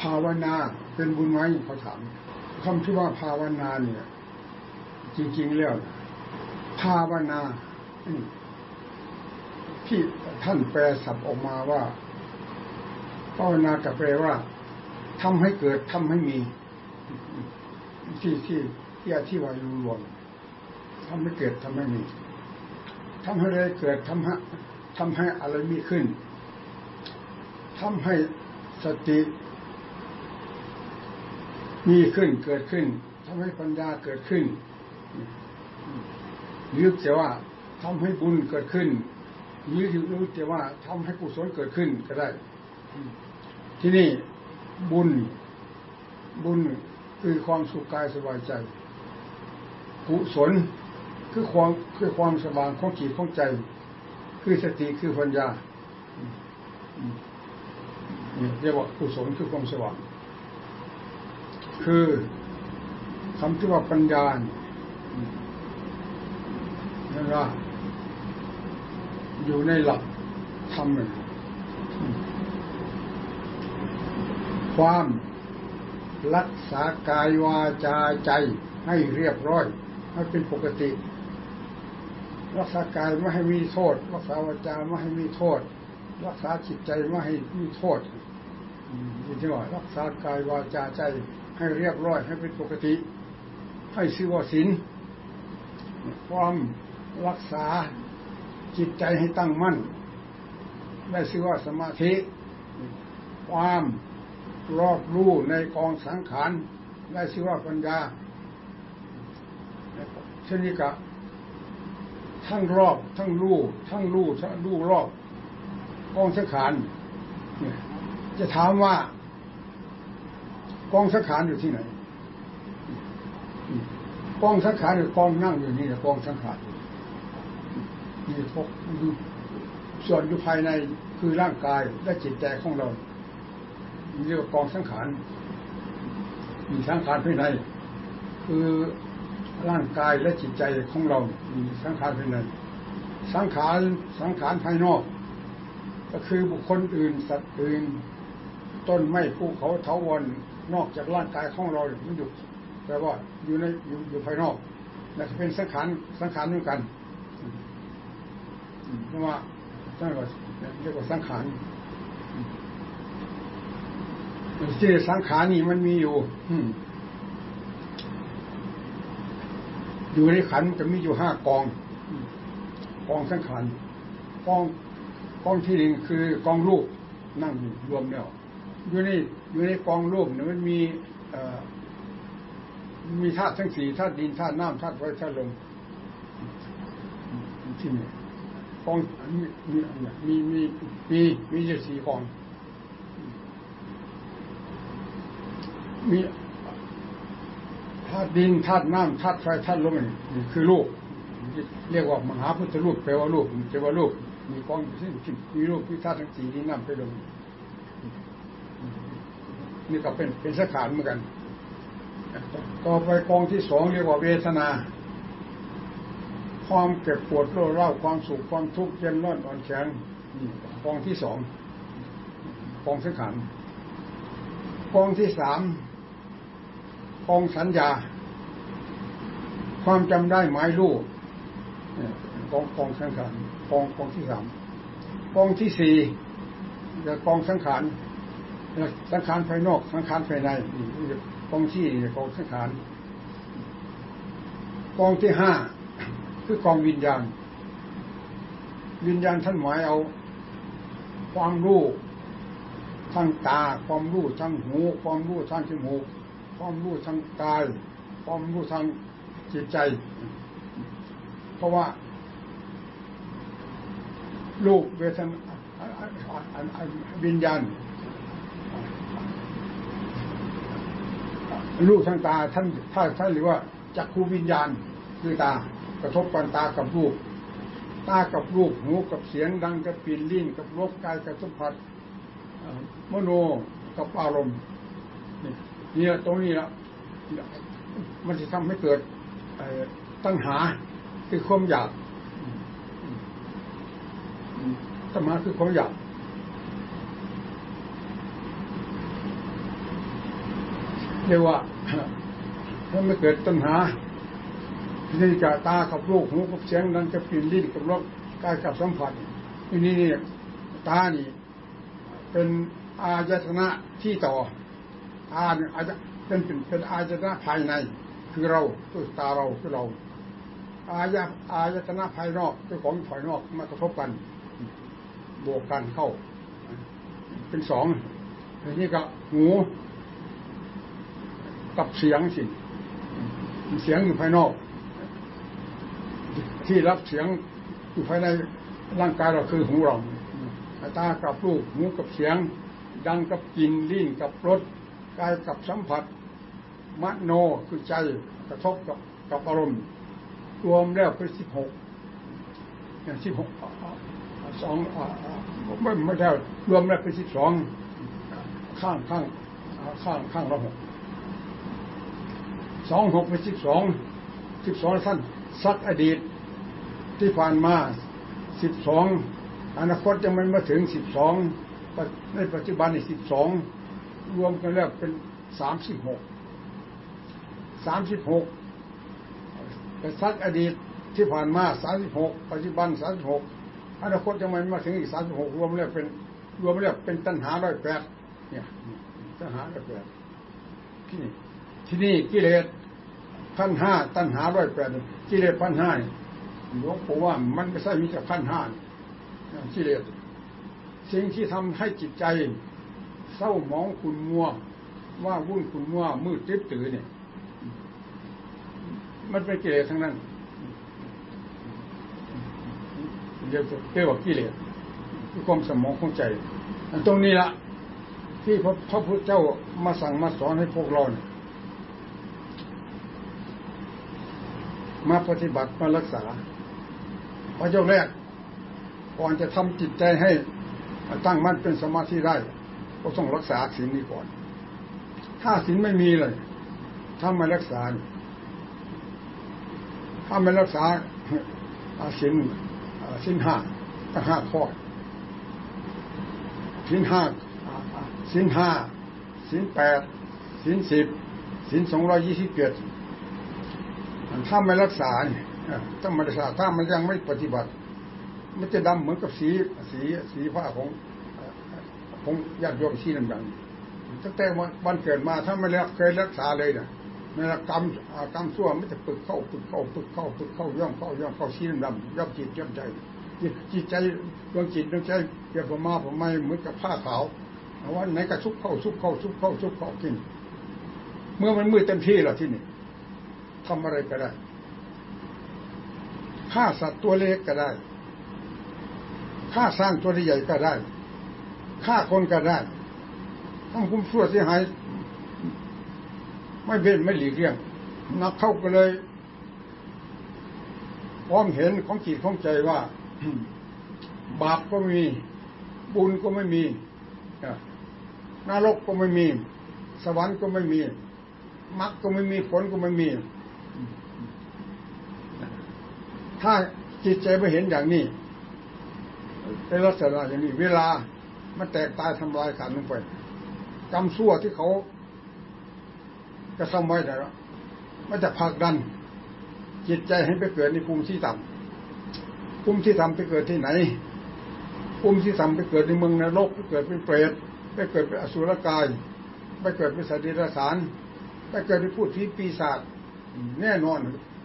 ภาวนาเป็นบุญไหมเขาถามคำที่ว่าภาวนาเนี่ย จริง ๆ แล้วภาวนาที่ท่านแปลศัพท์ออกมาว่าภาวนากับแปลว่าทำให้เกิดทำให้มี ที่ที่ที่อธิบายรวมทำให้เกิดทำให้มีทำให้อะไรเกิดทำให้ทำให้อะไรมีขึ้นทำให้สติ มีขึ้นเกิดขึ้นทำให้ปัญญาเกิดขึ้นหรือจะว่าทำให้บุญเกิดขึ้นหรือรู้จะว่าทำให้กุศลเกิดขึ้นก็ได้ ที่นี่บุญ บุญคือความสุขกายสบายใจ กุศลคือความคือความสบายของจิตของใจ คือสติคือปัญญาเรียกว่ากุศลคือความสว่าง คือคำที่ว่าปัญญานั่นว่าอยู่ในหลักธรรมความรักษากายวาจาใจให้เรียบร้อย ให้เป็นปกติ รักษากายไม่ให้มีโทษ รักษาวาจาไม่ให้มีโทษ รักษาจิตใจไม่ให้มีโทษนี่ที่ว่ารักษากายวาจาใจ ให้เรียบร้อยให้เป็นปกติ ให้ชื่อว่าศีลความรักษาจิตใจให้ตั้งมั่น ได้ชื่อว่าสมาธิ ความรอบรู้ในกองสังขารได้ชื่อว่าปัญญาเช่นนี้กะทั้งรอบ ทั้งรู้ทั้งรู้ทั้งรู้รอบกองสังขารจะถามว่า กองสังขารอยู่ที่ไหนกองสังขารหรือกองนั่งอยู่นี่กองสังขารนี่พวกส่วนอยู่ภายในคือร่างกายและจิตใจของเราเรียกว่ากองสังขารมีสังขารภายใน คือร่างกายและจิตใจของเรา มีสังขารภายใน สังขารสังขารภายนอก ก็คือบุคคลอื่นสัตว์อื่น ต้นไม้ภูเขาเถาวัน นอกจากร่างกายของเรามันอยู่แปลว่าอยู่ในอยู่อยู่ภายนอกนั่เป็นสังขารสังขารเหมือนกันเพราะว่าท่านก็เรียกว่าสังขารที่สังขารนี่มันมีอยู่อยู่ในขันจะมีอยู่ห้ากอง กองสังขารกองกองที่หนึ่งคือกองรูปนั่งรวมแล้ว อยู่ในอยู่ในกองรูปเนี่ยมันมีมีธาตุทั้งสี่ธาตุดินธาตุน้ำธาตุไฟธาตุลมที่นี่กองมีมีมีมีมีอยู่สี่กอง มีธาตุดินธาตุน้ำธาตุไฟธาตุลมนี่คือลูกเรียกว่ามหาพุทธรูปแปลว่าลูกแปลว่าลูกมีกองซึ่งมีลูกพิธาตุทั้งสี่ดินน้ำไฟลม นี่ก็เป็นเป็นสังขารเหมือนกัน ต่อไปกองที่สองเรียกว่าเวทนา ความเก็บปวดโรคเล่าความสุขความทุกข์เย็นร้อนอ่อนแข็งนี่กองที่สองกองสังขารกองที่สามกองสัญญา ความจำได้หมายรู้กองกองสังขารกองกองที่สามกองที่สี่จะกองสังขาร สังขารภายนอก สังขารภายในกองที่กองสังขารกองที่ห้าคือกองวิญญาณ วิญญาณท่านหมายเอา ความรู้ทั้งตา ความรู้ทั้งหู ความรู้ทั้งจมูก ความรู้ทางกาย ความรู้ทางจิตใจ เพราะว่าลูกเวทนาวิญญาณ ลูกทางตาท่านถ้าท่านหรือว่าจักคูวิญญาณคือตากระทบกันตากับรูป ตากับรูปหูกับเสียงดังกับปีนลิ้นกับรบกายกับสัมผัสมโนกับอารมณ์เนี่ยตรงนี้ละมันจะทำให้เกิดตั้งหาคือความอยากตั้งหาคือความอยาก เรียกว่าถ้าไม่เกิดตัณหาทีนี้จะตากับลูกหูกับเสียงนั้นกับกลิ่นลิ้นกับรสกายกับสัมผัสทีนี้นี่ตานี่ เป็นอายตนะที่ต่อตาเนี่ยอาจจะเป็นเป็นเป็นอายตนะภายใน คือเราคือตาเราคือเรา อายะอายตนะภายนอกคือของภายนอกมากระทบกันบวกกันเข้า เป็นสองทีนี้ก็หู กับเสียงสิ เสียงอยู่ภายนอก ที่รับเสียงอยู่ภายในร่างกายเราคือหูเราตากับรูปหูกับเสียง ดังกับกลิ่นลิ้นกับรสกายกับสัมผัสมโนคือใจกระทบกับกับอารมณ์ รวมแล้วเป็นสิบหกสิบหกสองไม่ไม่ใช่รวมแล้วเป็นสิบสองข้างข้างข้างข้างละหก สองหกเป็นสิบสองสิบสองท่านซักอดีตที่ผ่านมาสิบสองอนาคตยังไม่มาถึงสิบสองในปัจจุบันในสิบสองรวมกันแล้วเป็นสามสิบหกสามสิบหกเป็นซักอดีตที่ผ่านมาสามสิบหกปัจจุบันสามสิบหกอนาคตยังไม่มาถึงอีกสามสิบหกรวมแล้วเป็นรวมแล้วเป็นตัณหาร้อยแปดเนี่ยตัณหาร้อยแปดที่นี่ที่นี่กิเลส พันห้าตัณหาร้อยแปดกิเลสพันห้าหลวงปู่ว่ามันไม่ใช่มีแต่พันห้ากิเลสสิ่งที่ทำให้จิตใจ เศร้าหมองขุนมัว ว่าวุ่นขุนมัวมืดติ๊บตื่นเนี่ย มันเป็นกิเลสทั้งนั้นเดี๋ยวเรียกว่ากิเลสคือความสมองของใจตรงนี้ละที่พระพระพุทธเจ้ามาสั่งมาสอนให้พวกเราเนี่ย มาปฏิบัติมารักษาพระเจ้าแรกก่อนจะทำจิตใจให้ตั้งมั่นเป็นสมาธิได้ก็ต้องรักษาศีลนี้ก่อน ถ้าศีลไม่มีเลยถ้าไม่รักษา ถ้าไม่รักษาศีลศีลห้าตั้งห้าข้อศีลห้าศีลห้าศีลแปดศีลสิบศีลสองร้อยยี่สิบเจ็ด ถ้าไม่รักษาเนี่ยถ้าไม่รักษาถ้ามันยังไม่ปฏิบัติ มันจะดำเหมือนกับสีสีสีผ้าของของญาติโยมสีดำๆตั้งแต่วันเกิดมาถ้าไม่เคยรักษาเลยเนี่ยในกรรมกรรมชั่วมันจะปึกเข้าปึกเข้าปึกเข้าปึกเข้าย่อมเข้าย่อมเข้าสีดำย่อมจิตย่อมใจจิตใจดวงจิตดวงใจเกี่ยวกับมาผมไม่เหมือนกับผ้าขาววันไหนก็ชุบเข้าชุบเข้าชุบเข้าชุบเข้ากิน เมื่อมันมืดเต็มที่แล้วที่นี่ ทำอะไรก็ได้ฆ่าสัตว์ตัวเล็กก็ได้ฆ่าสร้างตัวใหญ่ก็ได้ฆ่าคนก็ได้ต้องคุ้มชั่วเสียหาย ไม่เป็นไม่หลีกเลี่ยง นักเข้าก็เลยพร้อมเห็นของจิตของใจว่า บาปก็ไม่มี บุญก็ไม่มีนรกก็ไม่มี สวรรค์ก็ไม่มีมรรคก็ไม่มีผลก็ไม่มี ถ้าจิตใจไม่เห็นอย่างนี้เป็นลักษณะอย่างนี้ เวลา มันแตกตายทำลายขาดลงไปกรรมชั่วที่เขาจะทำไว้แต่ละมันจะผลักดัน จิตใจให้ไปเกิดในภูมิที่ต่ำภูมิที่ต่ำไปเกิดที่ไหนภูมิที่ต่ำไปเกิดในเมืองนรกไปเกิดเป็นเปรตไปเกิดเป็นอสุรกายไปเกิดเป็นสตว์เดรัจฉานไปเกิดเป็นพูดผีปีศาจแน่นอน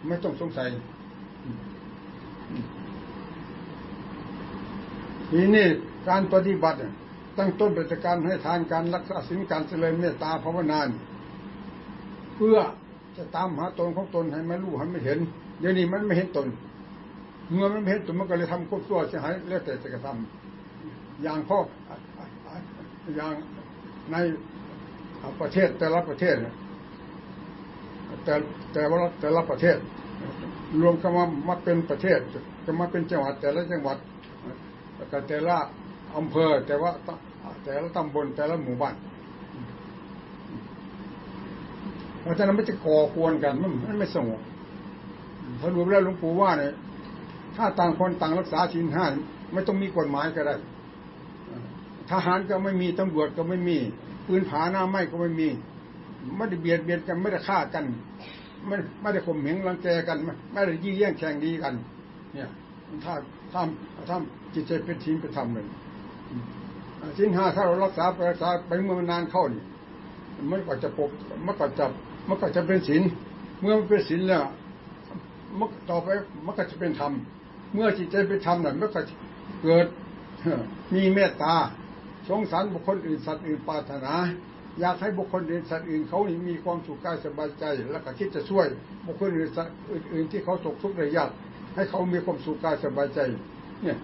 ไม่ต้องสงสัย ทีนี้การปฏิบัติตั้งต้นเป็นการให้ทานการรักษาศีลการเจริญเมตตาภาวนานเพื่อจะตามหาตนของตนให้มันรู้ให้มันเห็น เดี๋ยวนี้มันไม่เห็นตน เมื่อมันไม่เห็นตนมันก็เลยทำควบตัวเสียหายแล้วแต่จะกระทำอย่างพ่ออย่างในประเทศแต่ละประเทศแต่แต่ว่าแต่ละประเทศ รวมกันมามาเป็นประเทศจะมาเป็นจังหวัดแต่ละจังหวัด แต่แต่ละอำเภอ แต่ว่าแต่ละตำบลแต่ละหมู่บ้านเพราะฉะนั้นไม่จะก่อควรกันมันไม่สงบถ้ารวมแล้วหลวงปู่ว่าเนี่ยถ้าต่างคนต่างรักษาศีลห้าไม่ต้องมีกฎหมายก็ได้ทหารก็ไม่มีตำรวจก็ไม่มีปืนผาหน้าไม้ก็ไม่มีไม่ได้เบียดเบียนกันไม่ได้ฆ่ากันไม่ไม่ได้ข่มเหงรังแกกัน ไม่ได้ยี่แย่งแข่งดีกัน เนี่ย ถ้าถ้าถ้าจิตใจเป็นทิ้งไปทำเลยสิ้นห้าถ้าเรารักษาไปรักษาไปเมื่อนานเข้านี่มันก็จะปกมันก็จะมันก็จะเป็นศีลเมื่อมันเป็นศีลแล้วมันต่อไปมันก็จะเป็นธรรมเมื่อจิตใจเป็นธรรมน่ะมันก็เกิดมีเมตตาสงสารบุคคลอื่นสัตว์อื่นปรารถนา อยากให้บุคคลอื่นสัตว์อื่นเขานี่มีความสุขกายสบายใจ แล้วก็คิดจะช่วยบุคคลอื่นสัตว์อื่นที่เขาตกทุกข์ระยาก ให้เขามีความสุขกายสบายใจ เนี่ย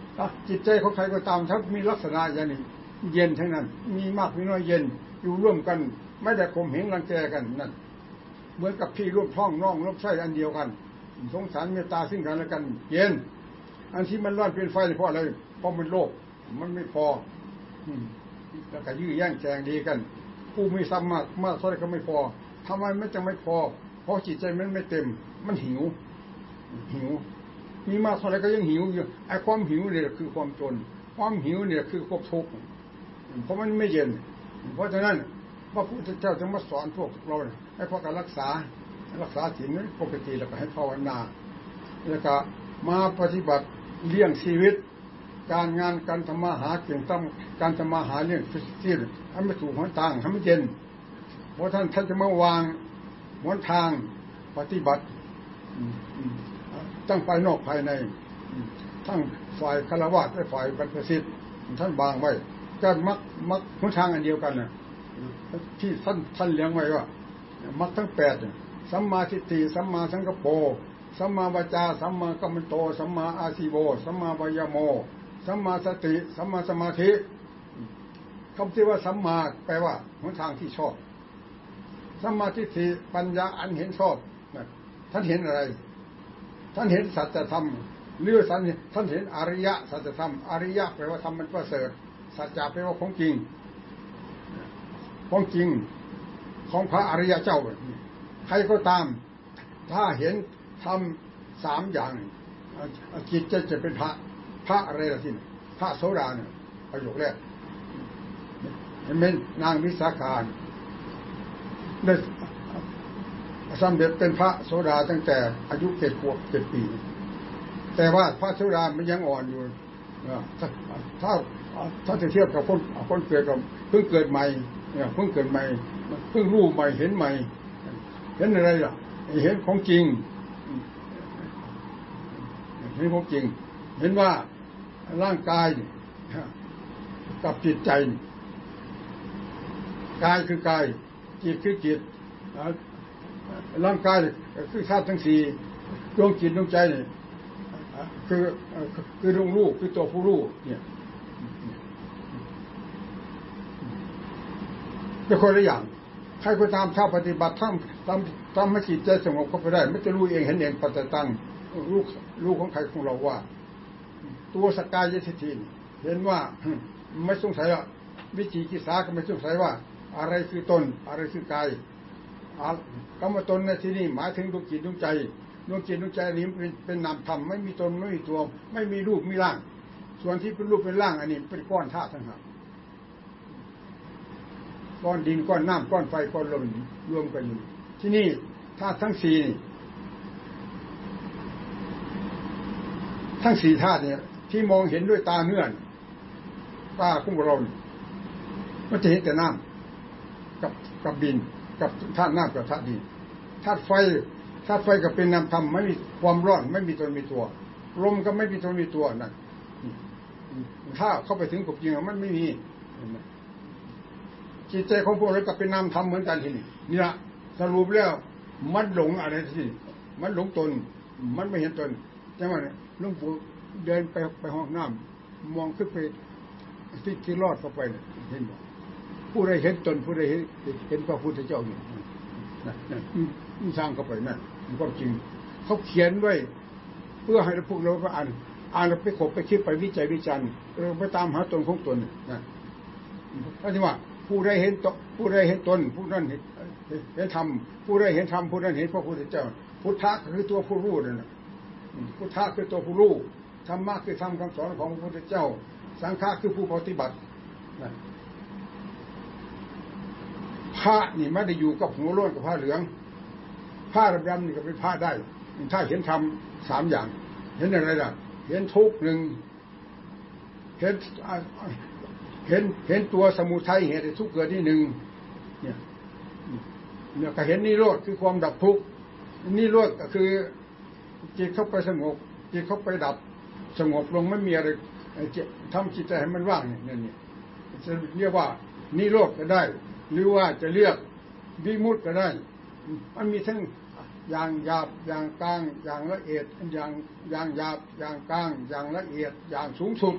จิตใจของใครก็ตามถ้ามีลักษณะอย่างนี้ เย็นทั้งนั้น มีมากมีน้อยเย็นอยู่ร่วมกัน ไม่ได้ข่มเหงรังแกกันนั่นเหมือนกับพี่ร่วมท้องน้องร่วมไส้อันเดียวกัน สงสารเมตตาซึ่งกันและกัน เย็น อันที่มันร้อนเป็นไฟเพราะอะไรเพราะมันโลภมันไม่พอแล้วก็ยื้อแย่งแจงดีกัน ผู้มีซ้ำมากมากเท่าไรก็ไม่พอทำไมไมันจะไม่พอ เพราะจิตใจมันไม่เต็ม มันหิว หิว มีมากเท่าไรก็ยังหิวอยู่ไอ้ความหิวเนี่ยคือความจน ความหิวเนี่ยคือความทุกข์เพราะมันไม่เย็น เพราะฉะนั้นพระพุทธเจ้าจะมาสอนพวกเราให้พวกการรักษารักษาศีลปกติแล้วก็ให้ภาวนาแล้วก็มาปฏิบัติเลี้ยงชีวิต การงานการทำมาหาเก่งต้องการทำมาหาเรื่องที่ให้ไม่ถูกหนทางให้ไม่เย็นเพราะท่านท่านจะมาวางหนทางปฏิบัติ ตั้งภายนอกภายใน ทั้งฝ่ายคารวะและฝ่ายบรรพสิทธิท่านวางไว้ก็มักมักหนทางอันเดียวกันนะที่ท่านท่านเลี้ยงไว้ว่ามักทั้งแปดสัมมาทิฏฐิสัมมาสังกปรสัมมาวจาสัมมากัมมันโตสัมมาอาชีโวสัมมาวายโมสัมมาสติสัมมาสมาธิคำที่ว่าสัมมาแปลว่าหนทางที่ชอบสัมมาทิฏฐิปัญญาอันเห็นชอบท่านเห็นอะไร ท่านเห็นสัจธรรมเรื่อสันท่านเห็นอริยะสัจธรรมอริยะแปลว่าธรรมมันประเสริฐสัจจะแปลว่าของจริงของจริงของพระอริยเจ้าใครก็ตาม ถ้าเห็นทำสามอย่างจิตจะจะเป็นพระพระอะไรล่ะที่พระโสดาเนี่ยประโยคแรกเห็นไหมนางวิสาขานได้ สำเร็จเป็นพระโสดาตั้งแต่อายุเจ็ดขวบเจ็ดปี แต่ว่าพระโสดามันยังอ่อนอยู่ถ้าถ้าถ้าจะเทียบกับคนคนเกิดกับเพิ่งเกิดใหม่เนี่ยเพิ่งเกิดใหม่เพิ่งรู้ใหม่เห็นใหม่ เห็นอะไรล่ะ เห็นของจริง เห็นของจริง เห็นว่าร่างกายกับจิตใจกายคือกายจิตคือจิต ร่างกายคือธาตุทั้งสี่ดวงจิตดวงใจนี่คือคือดวงรู้คือตัวผู้รู้เนี่ยเป็นคนละอย่างใครก็ตามถ้าปฏิบัติทำทำทำให้จิตใจสงบเข้าไปได้ไม่จะรู้เองเห็นเองปัจจตังรู้รู้ของใครของเราว่า ตัวสกายยทิฏฐิเห็นว่าไม่สงสัยว่าวิจิกิสาก็ไม่สงสัยว่า อะไรคือตน อะไรคือกาย คำว่าตนในที่นี้หมายถึงดวงจิตดวงใจดวงจิตดวงใจนี้เป็นเป็นนามธรรมไม่มีตนไม่มีตัวไม่มีรูปมีร่าง ส่วนที่เป็นรูปเป็นร่างอันนี้เป็นก้อนธาตุทั้งหากก้อนดินก้อนน้ำก้อนไฟก้อนลมรวมกันอยู่ที่นี่ธาตุทั้งสี่ทั้งสี่ธาตุเนี่ย ที่มองเห็นด้วยตาเนื้อตาคุ้งเรามันจะเห็นแต่น้ำกับกับดิน กับธาตุน้ำกับธาตุดินธาตุไฟธาตุไฟก็เป็นน้ำธรรมไม่มีความร้อนไม่มีตนมีตัวลมก็ไม่มีตนมีตัวนั่นถ้าเข้าไปถึงกบจริงมันไม่มีจิตใจของพวกเราก็เป็นน้ำธรรมเหมือนกันทีนี้นี่ละสรุปแล้วมันหลงอะไรที่มันหลงตน มันไม่เห็นตนใช่ไหมเนี่ยลุงปู่เดินไปไปห้องน้ำมองขึ้นไปที่ที่รอดเข้าไปเนี่ยเห็น ผู้ใดเห็นตนผู้ใดเห็นเห็นพระพุทธเจ้าอยู่นี่สร้างเข้าไปนั่นก็จริง เขาเขียนไว้ เพื่อให้พวกเราก็อ่านอ่านแล้วไปขบไปคิดไปวิจัยวิจารณ์เราไปตามหาตนของตนนะถ้าที่ว่า ผู้ใดเห็นตนผู้ใดเห็นตน ผู้นั้นเห็นเห็นธรรมผู้ใดเห็นธรรมผู้นั้นเห็นพระพุทธเจ้า พุทธะคือตัวผู้รู้นั่นพุทธะคือตัวผู้รู้ธรรมะคือธรรมคำสอนของพระพุทธเจ้า สังฆะคือผู้ปฏิบัติภ พระนี่ไม่ได้อยู่กับหัวโล้นกับผ้าเหลือง ผ้าดำๆนี่ก็เป็นผ้าได้ ถ้าเห็นทำสามอย่าง เห็นอะไรล่ะ เห็นทุกหนึ่งเห็นเห็นเห็นตัวสมุทัยเหตุทุกเกิดที่หนึ่งเนี่ยเนี่ยก็เห็นนิโรธคือความดับทุกข์นิโรธก็คือจิตเข้าไปสงบจิตเข้าไปดับสงบลงไม่มีอะไรทำจิตใจให้มันว่างเนี่ยเนี่ยจะเรียกว่านิโรธก็ได้ หรือว่าจะเรียกวิมุตก็ได้ มันมีทั้งอย่างหยาบอย่างกลางอย่างละเอียดอย่างอย่างหยาบอย่างกลางอย่างละเอียดอย่างสูงสุด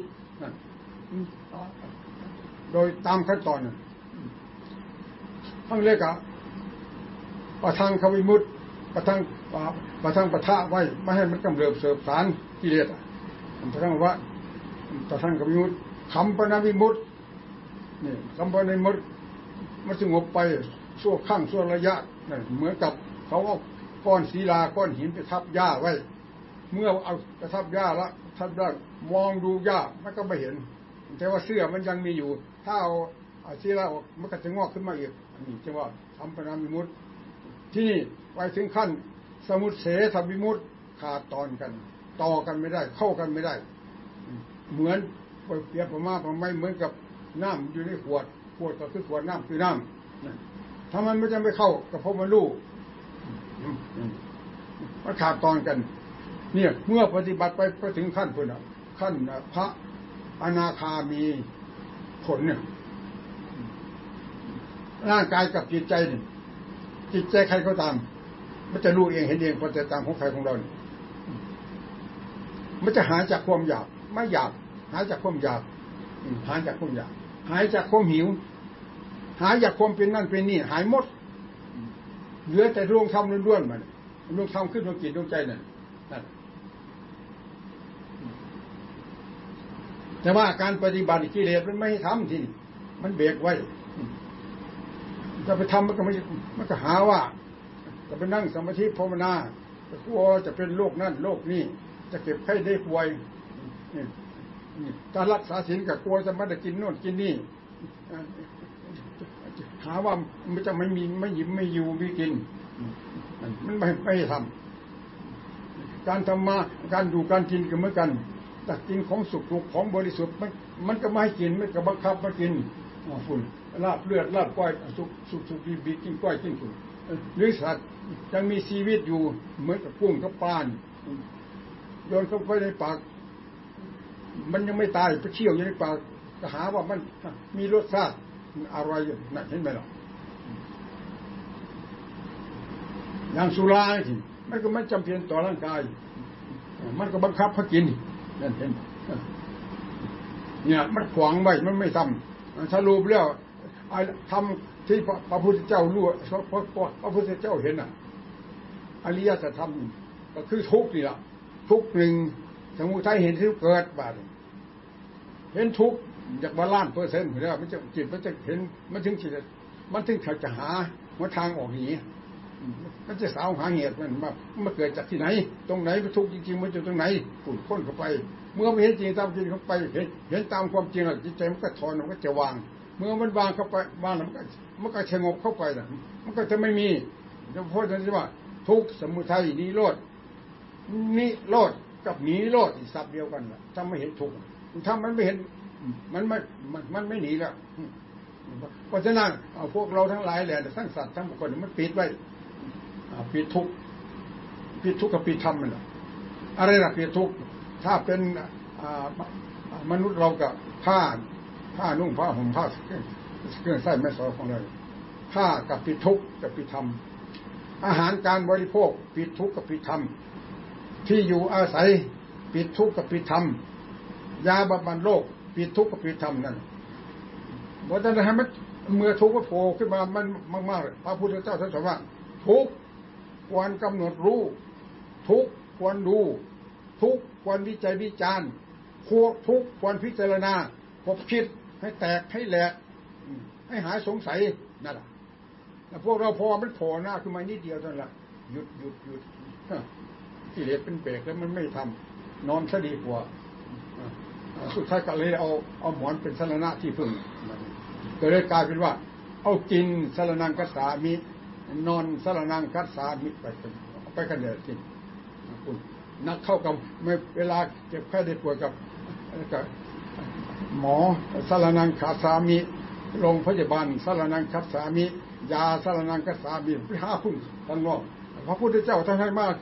โดยตามขั้นตอนทั้งเรียกอะประทังขวิมุตประทังประทังประทะไว้ไม่ให้มันกำเริบเสบสารกิเลสประทังว่าประทังขวิมุตคำปนาวิมุตนี่คำปนาวิมุต มันสงบไปชั่วข้างชั่วระยะเหมือนกับเขาเอาก้อนศิลาก้อนหินไปทับหญ้าไว้ เมื่อเอาไปทับหญ้าละทับหญ้ามองดูหญ้ามันก็ไม่เห็น แต่ว่าเสื้อมันยังมีอยู่ ถ้าเอาศิลาออกมันก็จะงอกขึ้นมาอีกนี่จะว่าคำปนาวิมุตที่นี่ไปถึงขั้น สมุทเสธวิมุตขาดตอนกัน ต่อกันไม่ได้ เข้ากันไม่ได้ เหมือนเปรียบประมาประไม่เหมือนกับน้ำอยู่ในขวด ขวดก็คือขวดน้ำคือน้ำถ้ามันไม่จะไม่เข้ากับพมันลูกมันขาดตอนกัน เนี่ย เมื่อปฏิบัติไปไปถึงขั้นพุ่นขั้นพระอนาคามีผลเนี่ยร่างกายกับจิตใจนี่จิตใจใครก็ตาม มันจะรู้เองเห็นเองพอจะตามของใครของเราเนี่ยมันจะหายจากความอยาก ไม่อยาก หายจากความอยาก หายจากความอยาก หายจากความหิว หายจากความเป็นนั่นเป็นนี่ หายหมด เหลือแต่ดวงธรรมล้วนๆมันดวงธรรมขึ้นดวงจิตดวงใจนั่นแต่ว่าการปฏิบัติกิเลสมันไม่ให้ทำที่มันเบรกไว้จะไปทำมันก็ไม่มันก็หาว่า จะไปนั่งสมาธิภาวนาจะกลัวจะเป็นโรคนั่นโรคนี้จะเก็บไข้ได้ป่วยการรักษาศีลกับกลัวจะไม่ได้กินโน่นกินนี่ หาว่ามันจะไม่มีไม่หยิบไม่อยู่ไม่กิน มันไม่ไม่ทำการทำมาการดูการกินก็เหมือนกันแต่กินของสุกของบริสุทธิ์มันมันก็ไม่ให้กินไม่ก็บังคับมากินฝุ่นลาบเลือดลาบก้อยสุกสุกสุกดีบีกินก้อยกินสุกหรือสัตว์ยังมีชีวิตอยู่เหมือนกับกุ้งกับปลาโยนเข้าไปในปาก มันยังไม่ตายไปเชี่ยวอยู่ในปากก็หาว่ามันมีรสชาติ อร่อยนั่นเห็นไหมล่ะอย่างสุราสิมันก็ไม่จำเป็นต่อร่างกาย มันก็บังคับให้กินนั่นเห็นเนี่ย มันขวางไว้มันไม่ทำถ้ารูปแล้วทำที่พระพุทธเจ้ารู้พระพระพุทธเจ้าเห็นอะ อริยสัจธรรมก็คือทุกข์นี่แหละทุกข์หนึ่งสมุทัยเห็นที่เกิดบาดเห็นทุกข จากบาลานเปอร์เซ็นต์แล้วมันจะจิตมันจะเห็นมันถึงจิตมันถึงจะหาว่าทางออกหนีมันจะสาวหาเหตุมันมามันเกิดจากที่ไหน ตรงไหนมันทุกจริงๆมันจะตรงไหนปุ่นพ้นเข้าไป เมื่อไม่เห็นจริงตามจริงเข้าไปเห็นเห็นตามความจริงแล้วจิตใจมันก็ถอนมันก็จะวาง เมื่อมันวางเข้าไปวางแล้วมันก็มันก็สงบเข้าไปนะมันก็จะไม่มีจะพูดกันว่า ทุกสมุทัยนิโรธนิโรธกับหนีโรธอีกสับเดียวกันแหละถ้าไม่เห็นทุกถ้ามันไม่เห็น มันไม่มันไม่หนีแล้วเพราะฉะนั้นพวกเราทั้งหลายแหละทั้งสัตว์ทั้งบุคคลมันปิดไว้ปิดทุกปิดทุกกับปิดธรรมมันอะไรล่ะปิดทุกถ้าเป็นมนุษย์เรากับผ้าผ้านุ่งผ้าห่มผ้าเครื่องใส้แม่สอของเราผ้ากับปิดทุกกับปิดธรรมอาหารการบริโภคปิดทุกกับปิดธรรมที่อยู่อาศัยปิดทุกกับปิดธรรมยาบำบัดโรค ปิดทุกข์กับปิดธรรมนั่นเพราะฉะนั้นให้มันเมื่อทุกข์ก็โผล่ขึ้นมามันมากๆพระพุทธเจ้าท่านสอนว่า ทุกข์ควรกำหนดรู้ ทุกข์ควรดู ทุกข์ควรวิจัยวิจารณ์ควทุกข์ควรพิจารณาพบคิดให้แตกให้แหลกให้หายสงสัยนั่นแหละแต่พวกเราพอมันโผล่หน้าขึ้นมานิดเดียวเท่านั้นแหละหยุดหยุดหยุดที่เหลือเป็นเบรกแล้วมันไม่ทำนอนซะดีกว่า สุดท้ายก็เลยเอาเอาหมอนเป็นสารณะที่พึ่งก็เลยกลายเป็นว่า เอากินสารนังกัสสามิ นอนสารนังกัสสามิไปไปกันเดียวกินคุณนักเข้ากับไม่เวลาเจ็บไข้ได้ป่วยกับกับหมอสารนังคาสามิโรงพยาบาลสารนังคัสสามิ ยาสารนังคัสสามิไปหาคุณท่านนอกพระพุทธเจ้าท่านให้มาก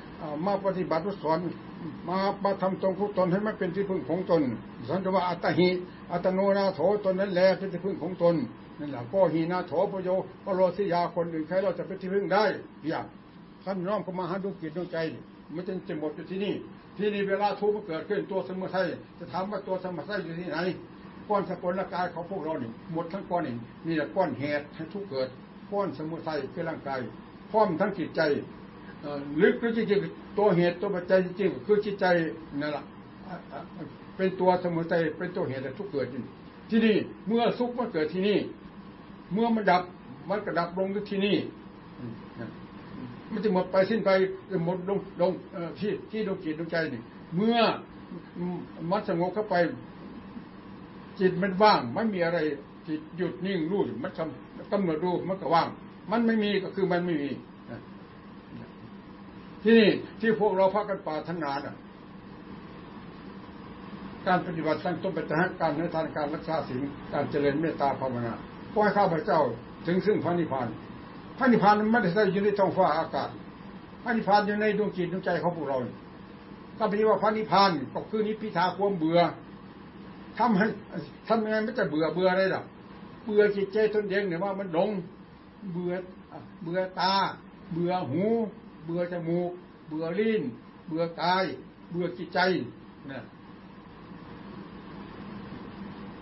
มาปฏิบัติสอน มามาทำตรงผู้ตนให้มันเป็นที่พึ่งของตนสันตว่าอัตหิ อัตโนนาโถตนนั้นแหละเป็นที่พึ่งของตนนั่นแหละก็หีนาโถปโยปโรสิยาคนอื่นใครเราจะเป็นที่พึ่งได้อย่างท่านน้อมก็มาหาดูจิตดวงใจมันจะจะหมดอยู่ที่นี่ ที่นี่เวลาทุกข์มันเกิดขึ้นตัวสมุทัยจะถามว่าตัวสมุทัยอยู่ที่ไหนก้อนสกุลกายของพวกเราเนี่ยหมดทั้งก้อนนี่นี่แหละก้อนเหตุให้ทุกข์เกิดก้อนสมุทัยคือร่างกายพร้อมทั้งจิตใจ ลึกก็จริงๆตัวเหตุตัวปัจจัยจริงๆคือจิตใจนั่นแหละเป็นตัวสมุทัยเป็นตัวเหตุทุกเกิดที่นี่เมื่อสุขมันเกิดที่นี่ เมื่อมันดับมันกระดับลงที่นี่มันจะหมดไปสิ้นไปจะหมดลงลงที่ที่ดวงจิตดวงใจนี่เมื่อมันสงบเข้าไป จิตมันว่างไม่มีอะไรจิตหยุดนิ่งรู้มันกำหนดรู้มันก็ว่าง มันไม่มีก็คือมันไม่มี ที่นี่ที่พวกเราพักกันป่าทนาน่ะ การปฏิบัติตั้งต้นเป็นทางการในทางการรักษาศีลการเจริญเมตตาภาวนาขอให้ข้าพเจ้าถึงซึ่งพระนิพพานพระนิพพานไม่ได้อยู่ในท้องฟ้าอากาศพระนิพพานอยู่ในดวงจิตดวงใจของพวกเราถ้าปฏิว่าพระนิพพานก็คือนิพพิทาความเบื่อทำให้ทำยังไงไม่จะเบื่อเบื่ออะไรหรอกเบื่อจิตใจตนเองเนี่ยว่ามันหลงเบื่อเบื่อตา เบื่อหู เบื่อจมูก เบื่อลิ้น เบื่อกาย เบื่อจิตใจนะ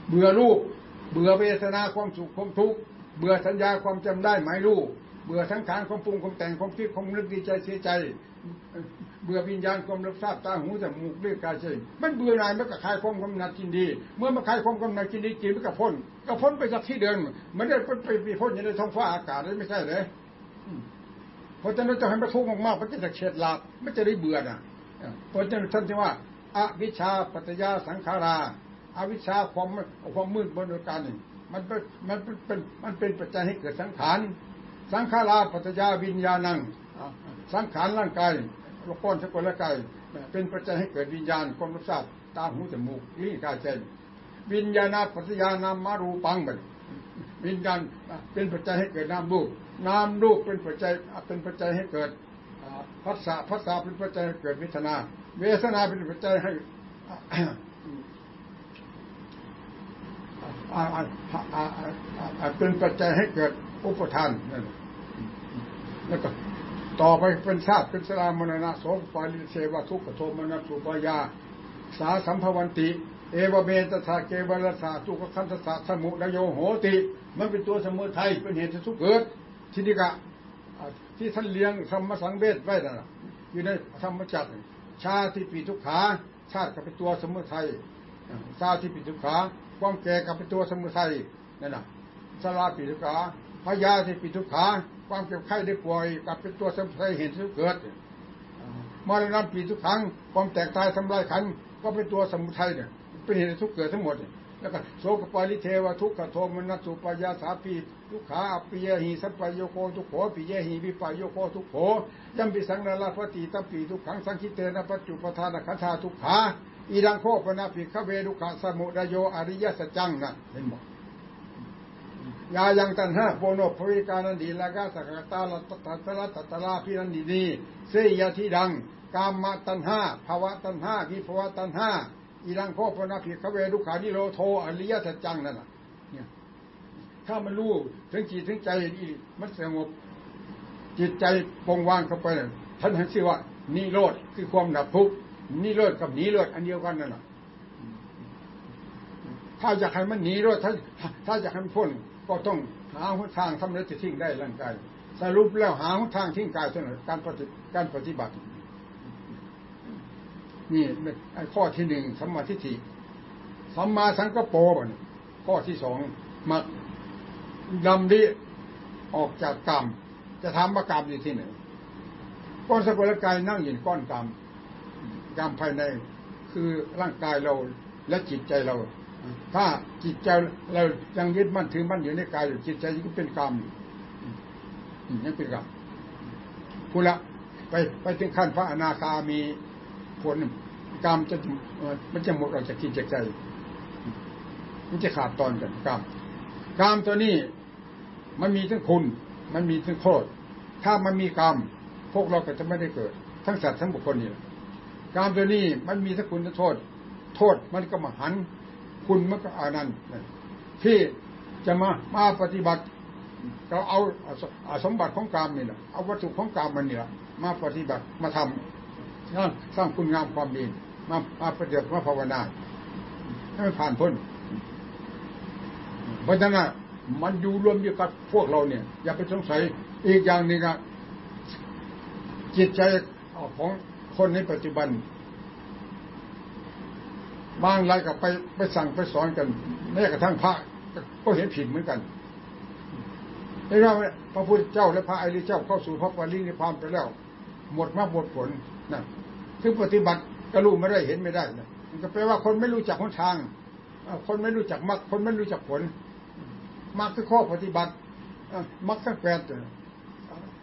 เบื่อรูป เบื่อเวทนาความสุขความทุกข์ เบื่อสัญญาความจำได้หมายรู้เบื่อทั้งขานความปรุงความแต่งความคิดความนึกดีใจเสียใจ เบื่อวิญญาณความรับทราบตาหูจมูกเลือดกายใจมันเบื่อหน่ายมันก็คลายความกำหนัดกินดี เมื่อมันคลายความกำหนัดกินดีกินมันก็พ้นก็พ้นไปจากที่เดิมมันได้ไปไปพ้นอยู่ในท้องฟ้าอากาศเลยไม่ใช่เลย ราะฉะนั้นจะให้มันทุกข์มากๆมันจะเฉดหลับไม่จะได้เบื่อนะเพราะฉะนั้นท่านที่ว่าอวิชาปัจจยาสังขาราอาวิชาความความมืดบนการหนึ่งมันเป็นมันเป็นมันเป็นปัจจัยให้เกิดสังขารสังขาราปัจจยาวิญญาณังสังขารร่างกายโลก้อนสกุลกายเป็นปัจจัยให้เกิดวิญญาณความรู้สึกตาหูจมูกลิ้นกายใจวิญญาณปัจจยานามารูปังไปวิญญาณเป็นปัจจัยให้เกิดนามรูป นามรูปเป็นปัจจัยเป็นปัจจัยให้เกิดภาษาภาษาเป็นปัจจัยให้เกิดเวทนา เวทนาเป็นปัจจัยให้เป็นปัจจัยให้เกิดอุปทานนั่นแล้วก็ต่อไปเป็นชาติเป็นสลามนนะโสปาลิเสวะทุกขโทมนัสุปายา สาสัมภวันติ เอวเมตสาเกวรสาทุกขันธสาสมุนโยโหติ มันเป็นตัวสมุทัยเป็นเหตุทุกเกิด ทีนี้ก็ที่ท่านเลี้ยงธรรมสังเวชไว้น่ะอยู่ในธรรมจักรชาติปีทุกขา ชาติก็เป็นตัวสมุทัยชาติปีทุกขาความแก่กับเป็นตัวสมุทัยนั่นน่ะสลาปีทุกขาพยาที่ปีทุกขาความเจ็บไข้ได้ป่วยกับเป็นตัวสมุทัยเห็นทุกเกิดมรณะปีทุกครั้งความแตกตายทำลายขันก็เป็นตัวสมุทัยเนี่ยเป็นเหตุทุกเกิดทั้งหมด แล้วก็โสกปาลิเทวทุกขโทมนัสสุปยาสาปีทุกขาปิยหิสัพยโคทุกโขปิยหิวิปายโคทุกโขยัมปิสังนาลาภติตัมปีทุกขังสังคิเตนะปัจจุปทานขันธาทุกขาอีดังโคปนาภิกขเวดุขาสมุทโยอริยสัจจังนะเห็นบอกยายังตันหาโปโนภวิการนันดีละกาสักตาลตัตละตัตละพิรันดีนีเสยยที่ดังกามมาตันห้าภาวะตันห้าวิภวะตันห้า อีดังโคปนาภิกขเวดุขานิโรโทอริยสัจจังนั่นแหละเนี่ยถ้ามันรู้ถึงจิตถึงใจนี่มันสงบจิตใจปงวางเข้าไปท่านให้ชื่อว่านิโรธคือความดับทุกข์นี่เลิศกับหนีเลิศอันเดียวกันนั่นแหละถ้าจะให้มันหนีเลิศถ้าถ้าจะให้มันพ้นก็ต้องหาหนทางทำแล้วจะทิ้งได้ร่างกายสรุปแล้วหาหนทางทิ้งกายเท่านั้นการปฏิการปฏิบัติ นี่ข้อที่หนึ่งสัมมาทิฏฐิสัมมาสังกปรข้อที่สองมักดำดิออกจากกรรม จะทำว่ากรรมอยู่ที่ไหนก้อนสกุลกายนั่งอยู่ก้อนกรรมกรรมภายในคือร่างกายเราและจิตใจเรา ถ้าจิตใจเรายังยึดมั่นถือมั่นอยู่ในกายอยู่จิตใจก็เป็นกรรมยังเป็นกรรมพูละไปไปถึงขั้นพระอนาคามี ผลกรรมจะมันจะหมดออกจากจิตจากใจ มันจะขาดตอนกันกรรมกรรมตัวนี้มันมีทั้งคุณ มันมีทั้งโทษ ถ้ามันมีกรรมพวกเราก็จะไม่ได้เกิด ทั้งสัตว์ทั้งบุคคลนี่กรรมตัวนี้มันมีทั้งคุณทั้งโทษ โทษมันก็มาหัน คุณมันก็อานันต์ที่จะมามาปฏิบัติ เราเอาสมบัติของกรรมนี่แหละเอาวัตถุของกรรมมันนี่แหละมาปฏิบัติมาทำ สร้างคุณงามความดีมามาปฏิบัติมาภาวนาให้มันผ่านพ้นเพราะฉะนั้นมันอยู่รวมอยู่กับพวกเราเนี่ย อย่าไปสงสัยอีกอย่างหนึ่งอะจิตใจของคนในปัจจุบันบางรายกับไปไปสั่งไปสอนกันแม้กระทั่งพระก็เห็นผิดเหมือนกันเห็นว่าพระพุทธเจ้าและพระอริยเจ้าเข้าสู่พระปรินิพพานไปแล้ว หมดมาหมดผล นะคือปฏิบัติก็รู้ไม่ได้เห็นไม่ได้นะมันก็แปลว่าคนไม่รู้จักหนทางคนไม่รู้จักมรรคคนไม่รู้จักผลมรรคคือข้อปฏิบัติมรรคทั้งแปด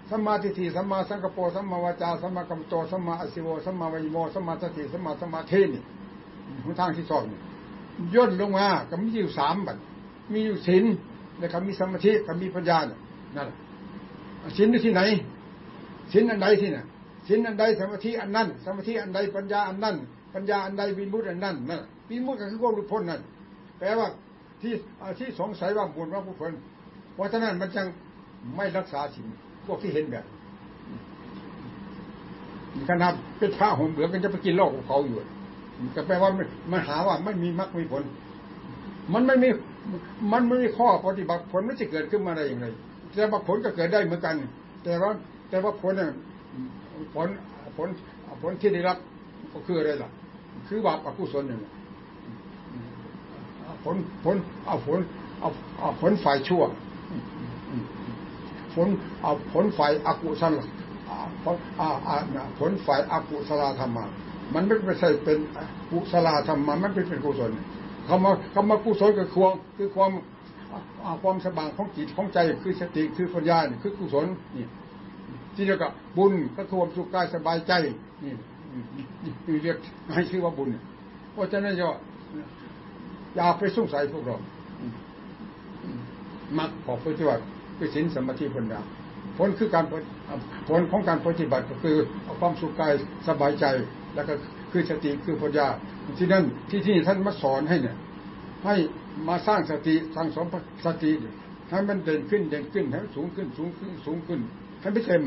สัมมาทิฏฐิสัมมาสังกปรสัมมาวาจาสัมมากรรมโตสัมมาอสิโวสัมมาวิโมสัมมาสติสัมมาสมาธินี่หนทางที่สองย่นลงมาก็มีอยู่สามบัดมีอยู่ศีลนะครับมีสมาธิกับมีปัญญานั่นศีลที่ไหนศีลอันใดที่น่ะ ศีลอันใดสมาธิอันนั้น สมาธิอันใดปัญญาอันนั้น ปัญญาอันใดวิมุตอันนั้นนั่นวิมุตก็คือความหลุดพ้นนั่นแปลว่าที่ที่สงสัยว่าบุญว่าผู้คนเพราะฉะนั้นมันจังไม่รักษาศีลพวกที่เห็นแบบขนาดเป็นพระห่มเหลืองกันจะไปกินเหล้าของเขาอยู่ก็แปลว่ามันหาว่าไม่มีมรรคมีผล มันไม่มีมันไม่มีข้อปฏิบัติผลไม่จะเกิดขึ้นมาได้อย่างไรแต่ว่าผลก็เกิดได้เหมือนกัน แต่ว่าแต่ว่าผลเนี่ย ผลผลผลที่ได้รับก็คืออะไรล่ะ คือบาปอกุศลเนี่ยผลผลเอาผลเอาเอาผลฝ่ายชั่วผลเอาผลฝ่ายอกุศลผลผลฝ่ายอกุศลธรรมะมันไม่ใช่เป็นกุศลธรรมมันเป็นเป็นกุศลคำว่าคำว่ากุศลคือความคือความความสบายของจิตของใจคือสติคือปัญญาเนี่ยคือกุศลนี่ ที่เรียกว่าบุญก็คือความสุขกายสบายใจนี่นี่เรียกให้ชื่อว่าบุญเพราะฉะนั้นจะอย่าไปสงสัยพวกเรามักขอปฏิบัติคือศีลสมาธิปัญญาผลคือการผลของการปฏิบัติก็คือความสุขกายสบายใจ แล้วก็คือสติคือปัญญาที่นั่นที่ที่ท่านมาสอนให้เนี่ย ให้มาสร้างสติสร้างสมสติให้มันเด่นขึ้นเด่นขึ้นให้สูงขึ้นสูงขึ้นสูงขึ้น ให้ไม่เต็ม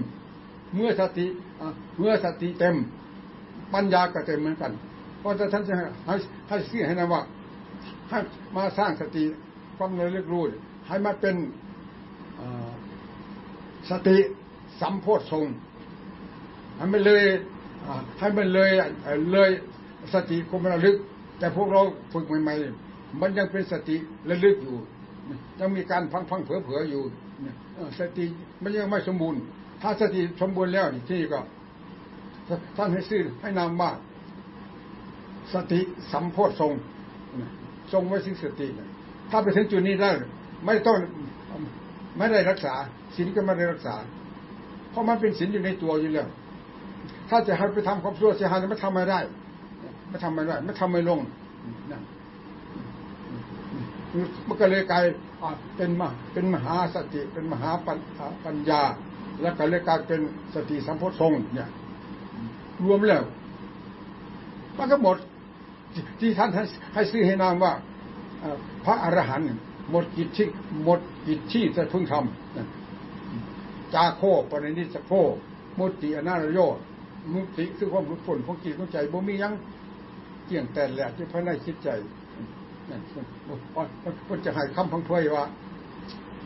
เมื่อสติเมื่อสติเต็ม ปัญญาก็เต็มเหมือนกัน เพราะท่านจะให้ให้เสื่อให้นะว่าให้มาสร้างสติความระลึกรู้ให้มาเป็นสติสัมโพธทรงให้มันเลยให้มันเลยเลยสติคมระลึก แต่พวกเราฝึกใหม่ ๆ มันยังเป็นสติระลึกอยู่ ยังมีการพังพังเผลอเผลออยู่ สติไมันยังไม่สมบูรณ์ ถ้าสติสมบูรณ์แล้วที่ก็ท่านให้ซื่อให้นามว่าสติสัมโพธทรงทรงไว้ซึ่งสติถ้าไปถึงจุดนี้ได้ไม่ต้องไม่ได้รักษาศีลก็ไม่ได้รักษา เพราะมันเป็นศีลอยู่ในตัวอยู่แล้วถ้าจะให้ไปทำความชั่วเสียหายไม่ทำไม่ได้ไม่ทำไม่ได้ไม่ทำไม่ลงนะมันก็เลยกลาย เป็นมเป็นมหาสติเป็นมหาปัญญา แล้วก็เลยกลายเป็นสติสัมโพธงเนี่ยรวมแล้วมันก็หมดที่ท่านให้ซื้อให้นามว่าพระอรหันต์หมดกิจที่หมดกิจที่จะพึงทำจาโคปรินิสโคมุติอนารโยมุติคือความหลุดพ้นของจิตของใจบ่มียังเกี่ยงแต่แหละที่พระในคิดใจ มันจะให้คำพังเพยว่า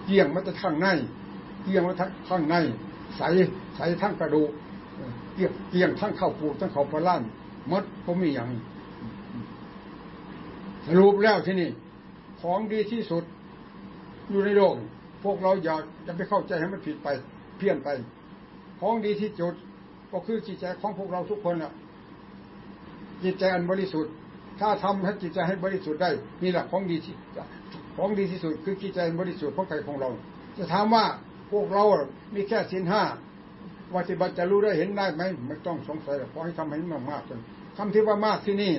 เกี่ยงมันจะทั้งในเกี่ยงมันทั้งใน ใสใสทั้งกระดูกเกี่ยงเกี่ยงทั้งเข้าปูทั้งเข้าพล้านมดบ่มีอย่างสรุปแล้วที่นี่ ของดีที่สุด อยู่ในโลก พวกเราอยากจะไปเข้าใจให้มันผิดไป เพี้ยนไป ของดีที่สุด ก็คือจิตใจของพวกเราทุกคนอะจิตใจอันบริสุทธิ์ ถ้าทำให้จิตใจให้บริสุทธิ์ได้นี่แหละของดีที่ของดีที่สุดคือจิตใจบริสุทธิ์ของใครของเรา จะถามว่าพวกเรามีแค่ศีลห้าว่าปฏิบัติจะรู้ได้เห็นได้ไหมไม่ต้องสงสัยหรอกขอให้ทำให้มากมากๆจนคำที่ว่ามากที่นี่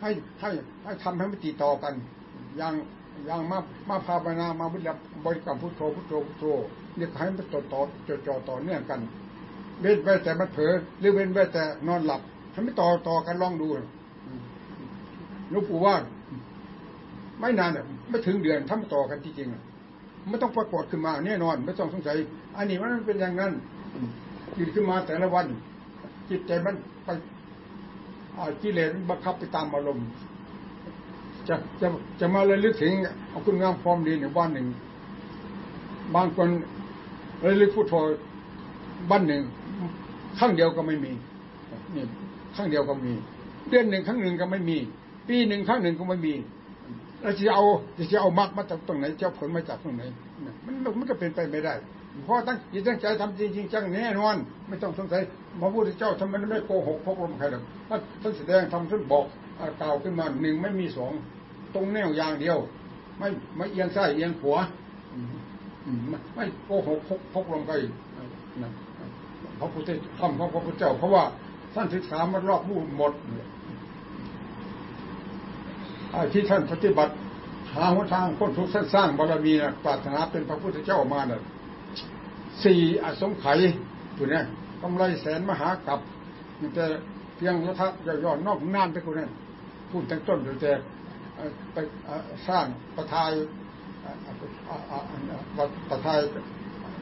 ให้ให้ให้ทำให้มันติดต่อกัน อย่างอย่างมามาภาวนามาวิริยบริกรรมพุทโธพุทโธพุทโธเนี่ยให้มันต่อต่อจ่อจ่อต่อเนื่องกัน เว้นไว้แต่มันเผลอหรือเว้นไว้แต่นอนหลับทำไม่ต่อต่อกันลองดู หลวงปู่ว่า ไม่นานเนี่ยไม่ถึงเดือนทำต่อกันที่จริงอไม่ต้องปรากฏขึ้นมาแน่นอน ไม่ต้องสงสัย อันนี้มันเป็นอย่างนั้นยืนขึ้นมาแต่ละวัน จิตใจมันไปอกิเลสมันบังคับไปตามอารมณ์จะจะจะมาเลยลึกถึงเอาคุณงามความดีในบ้านหนึ่ง บางคนเลยลึกพุทโธบ้านหนึ่งครั้งเดียวก็ไม่มีนี่ครั้งเดียวก็มี เดือนหนึ่งครั้งหนึ่งก็ไม่มี ปีหนึ่งครั้งหนึ่งก็ไม่มีเราจะเอาจะเอามรรคมาจากตรงไหนจะเอาผลมาจากตรงไหนมันมันก็เป็นไปไม่ได้เพราะตั้งจิตตั้งใจทำจริงจริงจังแน่นอน ไม่ต้องสงสัยพระพุทธเจ้าทำไมไม่โกหกพกลมใครหรอกท่านท่านแสดงทำท่านบอกกล่าวขึ้นมาหนึ่งไม่มีสองตรงแนวอย่างเดียว ไม่ไม่เอียงซ้ายเอียงขวาไม่โกหกพกพกลมใครพระพุทธธรรมของพระพุทธเจ้า เพราะว่าท่านศึกษามันรอบรู้หมด ที่ท่านปฏิบัติหาหนทางพ้นทุกข์ท่านสร้างบารมีนะปรารถนาเป็นพระพุทธเจ้ามาน่ะสี่อสงไขยตัวเนี้ยกำไรแสนมหากับมันจะเพียงละทักย่อๆนอกน่านไปคนนั้นพูดตั้งต้นโดยแต่เอ่ไปสร้างประทายประทาย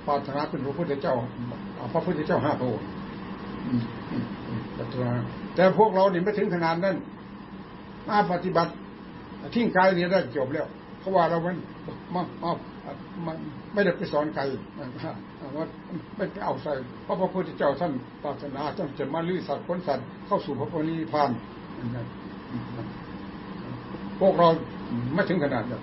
ปรารถนาเป็นพระพุทธเจ้าพระพุทธเจ้าห้าพระองค์แต่ตัวแต่พวกเราเนี่ไม่ถึงขนาดนั้นมาปฏิบัติ ทิ้งกายนี่ได้จบแล้วเพราะว่าเรามันมามามาไม่ได้ไปสอนใครว่าไม่ไปเอาใส่เพราะพระพุทธเจ้าท่านปรารถนาท่านจะมาลื้อสัตว์พ้นสัตว์เข้าสู่พระพุทธนิพพานพวกเราไม่ถึงขนาดนั้น